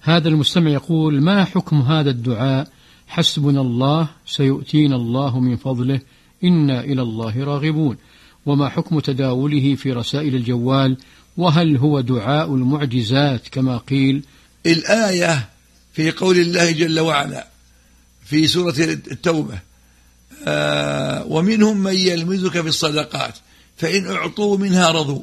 هذا المستمع يقول ما حكم هذا الدعاء؟ حسبنا الله سيؤتينا الله من فضله إنا إلى الله راغبون. وما حكم تداوله في رسائل الجوال؟ وهل هو دعاء المعجزات كما قيل؟ الآية في قول الله جل وعلا في سورة التوبة آه ومنهم من يلمزك في الصدقات فإن أعطوا منها رضوا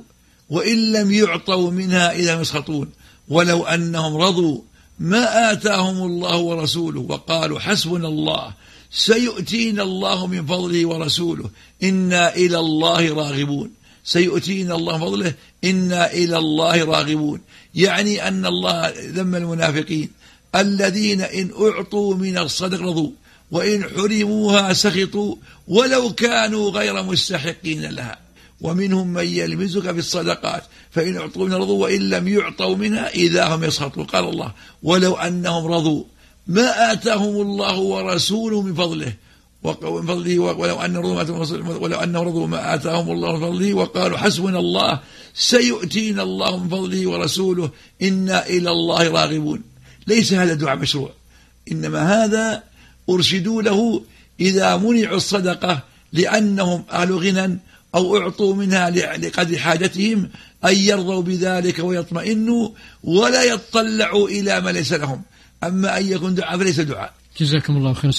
وإن لم يعطوا منها إذا يسخطون ولو أنهم رضوا ما آتاهم الله ورسوله وقالوا حسبنا الله سيؤتينا الله من فضله ورسوله إنا إلى الله راغبون. سيؤتينا الله فضله إنا إلى الله راغبون. يعني أن الله ذم المنافقين. الذين إن أعطوا من الصدق رضوا وإن حرموها سخطوا ولو كانوا غير مستحقين لها. ومنهم من يلمزك في الصدقات فإن أعطوا من رضوا وإن لم يعطوا منها إذا هم يسخطون. قال الله ولو أنهم رضوا ما آتاهم الله ورسوله من فضله ومن فضله ولو أن رضوا ولو أنهم رضوا ما آتاهم الله من فضله وقالوا حسبنا الله سيؤتينا الله من فضله ورسوله إنا إلى الله راغبون. ليس هذا دعاء مشروع إنما هذا أرشدوا له إذا منعوا الصدقة لأنهم أهل غنى أو أعطوا منها لقدر حاجتهم أن يرضوا بذلك ويطمئنوا ولا يطلعوا إلى ما ليس لهم. أما أن يكون دعاء فليس دعاء. جزاكم الله خيرا.